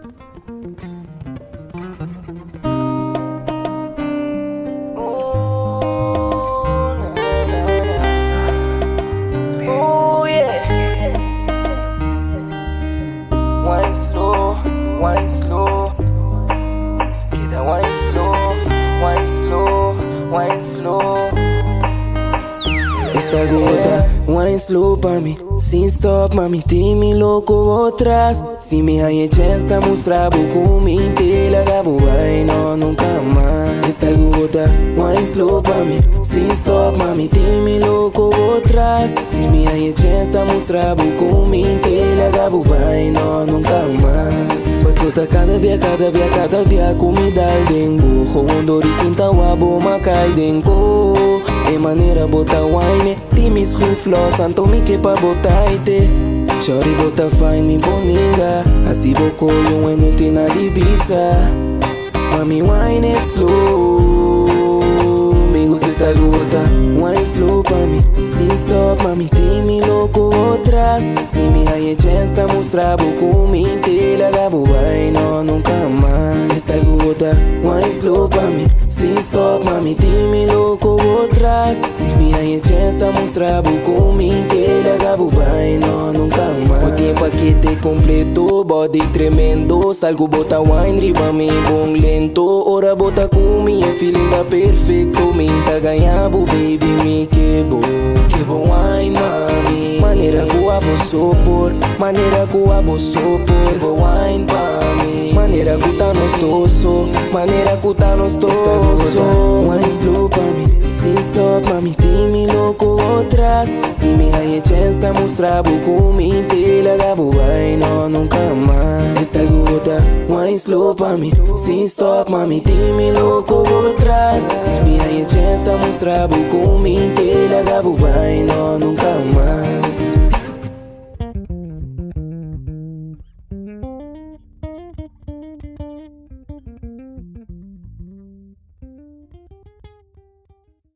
Oh yeah. Wine slow, wine slow. Get that wine slow, wine slow, wine slow. Esta gota, wine slow pa' mí Sin stop, mami, ti mi loco atrás Si me hay esta mostra buku minti Lagabo ay no, nunca más. Esta gota, wine slow pa' mí Sin stop, mami, ti mi loco atrás Si me hay esta mostra buku minti Lagabo ay no, nunca más. Luta cada dia, cada dia, cada dia Comida al dengo Dori sinta wabo makai denko. E manera bota wine Timis ruflo santo mi ke pa botaite Shori bota fine mi boninga. Asi boko yo ene tina di bisa. Mami wine it slow. Me gusta esta gota Wine slow pa mi. Sin stop mami timi loco atrás Si mi hay chance mostrar boco mi tela Gabo wine no nunca más. Esta gota Wine slow pa mi Sin stop mami ti mi loco atrás. Si mi hay esta mostra buku minti Lagabo ay no nunca más. O tempo aqui te completo Body tremendo. Salgo bota wine riba mi bom lento. Ora bota kumi E feeling da perfeito Minta ganhabo baby supor Maneira que amo wine pra mim Maneira que tá nos Maneira que tá Wine slow pra mim Sin stop, mami, dime loco otras. Si me hay chance de mostrar buco mi tela Gabo no, nunca más. Esta gota, wine slow pa' mí Sin stop, mami, dime loco otras. Si me hay chance de mostrar mi tela Gabo no,